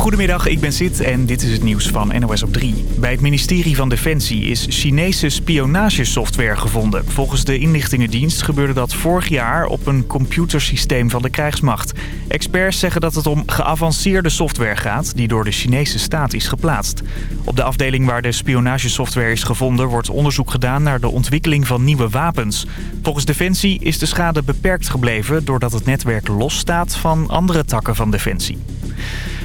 Goedemiddag, ik ben Sid en dit is het nieuws van NOS op 3. Bij het ministerie van Defensie is Chinese spionagesoftware gevonden. Volgens de inlichtingendienst gebeurde dat vorig jaar op een computersysteem van de krijgsmacht. Experts zeggen dat het om geavanceerde software gaat die door de Chinese staat is geplaatst. Op de afdeling waar de spionagesoftware is gevonden wordt onderzoek gedaan naar de ontwikkeling van nieuwe wapens. Volgens Defensie is de schade beperkt gebleven doordat het netwerk losstaat van andere takken van Defensie.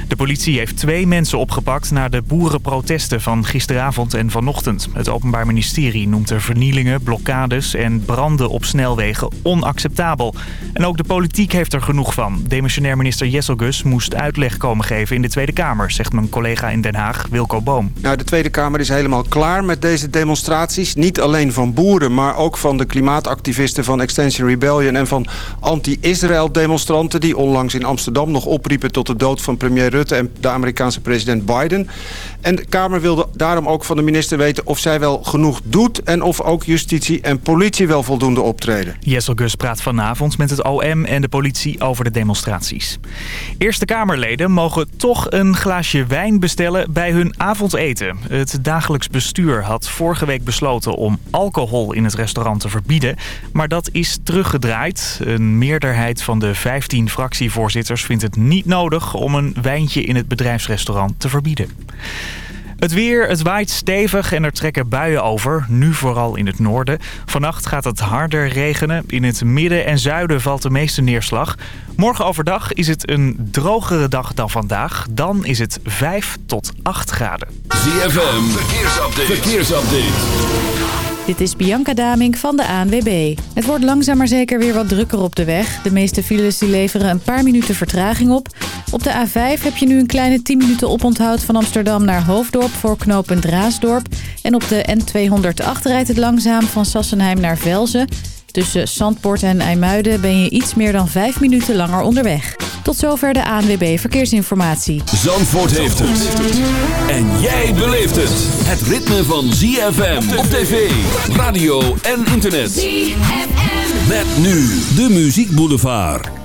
De politie heeft twee mensen opgepakt na de boerenprotesten van gisteravond en vanochtend. Het Openbaar Ministerie noemt er vernielingen, blokkades en branden op snelwegen onacceptabel. En ook de politiek heeft er genoeg van. Demissionair minister Jesselgus moest uitleg komen geven in de Tweede Kamer, zegt mijn collega in Den Haag, Wilco Boom. Nou, de Tweede Kamer is helemaal klaar met deze demonstraties. Niet alleen van boeren, maar ook van de klimaatactivisten van Extension Rebellion... en van anti-Israël demonstranten die onlangs in Amsterdam nog opriepen tot de dood van premier Rutte en de Amerikaanse president Biden. En de Kamer wilde daarom ook van de minister weten of zij wel genoeg doet... en of ook justitie en politie wel voldoende optreden. Gus praat vanavond met het OM en de politie over de demonstraties. Eerste Kamerleden mogen toch een glaasje wijn bestellen bij hun avondeten. Het dagelijks bestuur had vorige week besloten om alcohol in het restaurant te verbieden. Maar dat is teruggedraaid. Een meerderheid van de 15 fractievoorzitters vindt het niet nodig om een wijntje in het bedrijfsrestaurant te verbieden. Het weer, het waait stevig en er trekken buien over, nu vooral in het noorden. Vannacht gaat het harder regenen. In het midden en zuiden valt de meeste neerslag. Morgen overdag is het een drogere dag dan vandaag. Dan is het 5 tot 8 graden. ZFM, verkeersupdate. verkeersupdate. Dit is Bianca Daming van de ANWB. Het wordt langzaam maar zeker weer wat drukker op de weg. De meeste files die leveren een paar minuten vertraging op. Op de A5 heb je nu een kleine 10 minuten oponthoud van Amsterdam naar Hoofddorp voor knooppunt Draasdorp. En op de N208 rijdt het langzaam van Sassenheim naar Velzen. Tussen Zandpoort en IJmuiden ben je iets meer dan 5 minuten langer onderweg. Tot zover de ANWB Verkeersinformatie. Zandvoort heeft het. En jij beleeft het. Het ritme van ZFM op tv, radio en internet. ZFM. Met nu de Muziek Boulevard.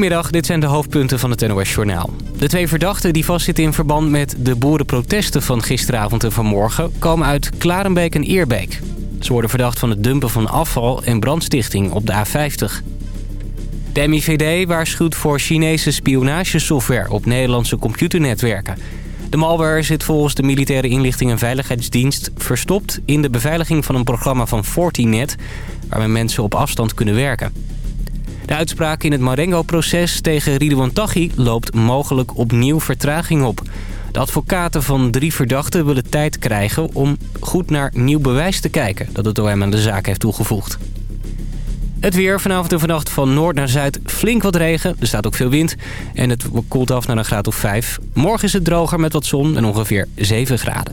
Goedemiddag, dit zijn de hoofdpunten van het NOS Journaal. De twee verdachten die vastzitten in verband met de boerenprotesten van gisteravond en vanmorgen... komen uit Klarenbeek en Eerbeek. Ze worden verdacht van het dumpen van afval en brandstichting op de A50. De MIVD waarschuwt voor Chinese spionagesoftware op Nederlandse computernetwerken. De malware zit volgens de Militaire Inlichting en Veiligheidsdienst verstopt in de beveiliging van een programma van Fortinet... waarmee mensen op afstand kunnen werken. De uitspraak in het Marengo-proces tegen Ridouan Taghi loopt mogelijk opnieuw vertraging op. De advocaten van drie verdachten willen tijd krijgen om goed naar nieuw bewijs te kijken... dat het OM aan de zaak heeft toegevoegd. Het weer vanavond en vannacht van noord naar zuid flink wat regen. Er staat ook veel wind en het koelt af naar een graad of 5. Morgen is het droger met wat zon en ongeveer 7 graden.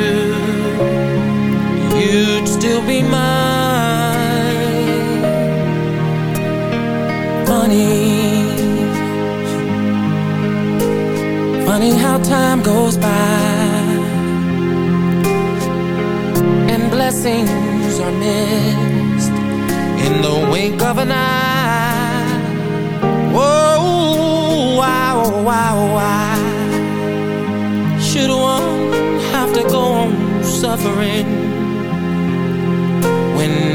you'd still be mine. Funny. Funny how time goes by And blessings are missed In the wink of an eye. Whoa, why, wow, why Should one have to go on suffering?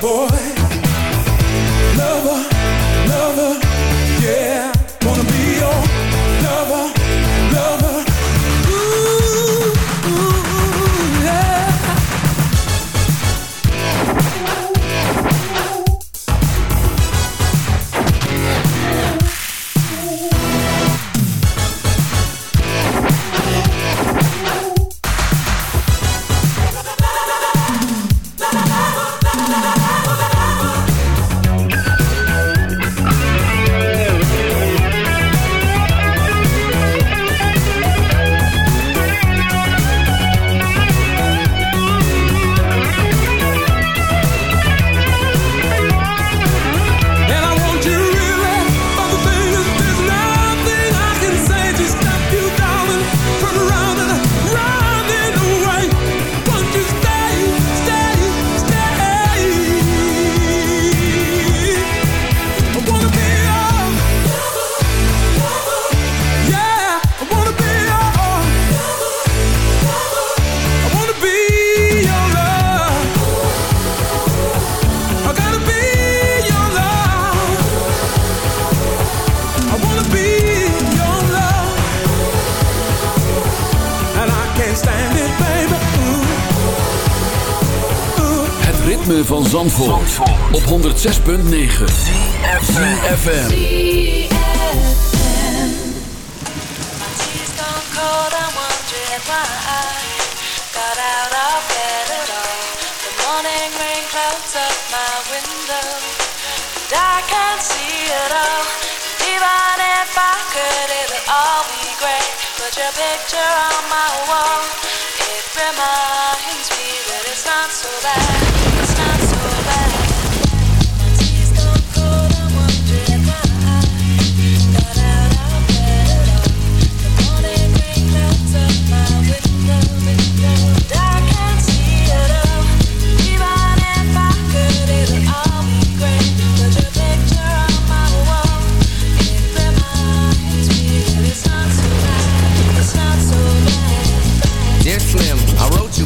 Boy. Lover, Zandvoort, op 106.9 ZFM. Stone cold, I'm wondering why I got out of bed at all. The morning rain clouds up my window, and I can't see it all. Even if I could, it'll all be great. Put your picture on my wall. It reminds me that it's not so bad. It's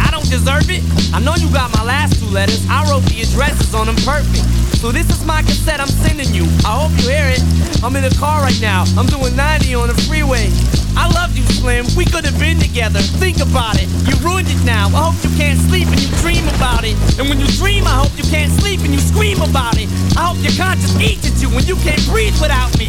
I don't deserve it. I know you got my last two letters. I wrote the addresses on them perfect. So this is my cassette I'm sending you. I hope you hear it. I'm in the car right now. I'm doing 90 on the freeway. I love you, Slim. We could have been together. Think about it. You ruined it now. I hope you can't sleep and you dream about it. And when you dream, I hope you can't sleep and you scream about it. I hope your conscience eats at you when you can't breathe without me.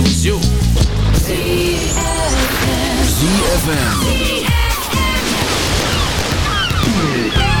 it was you. ZFM. I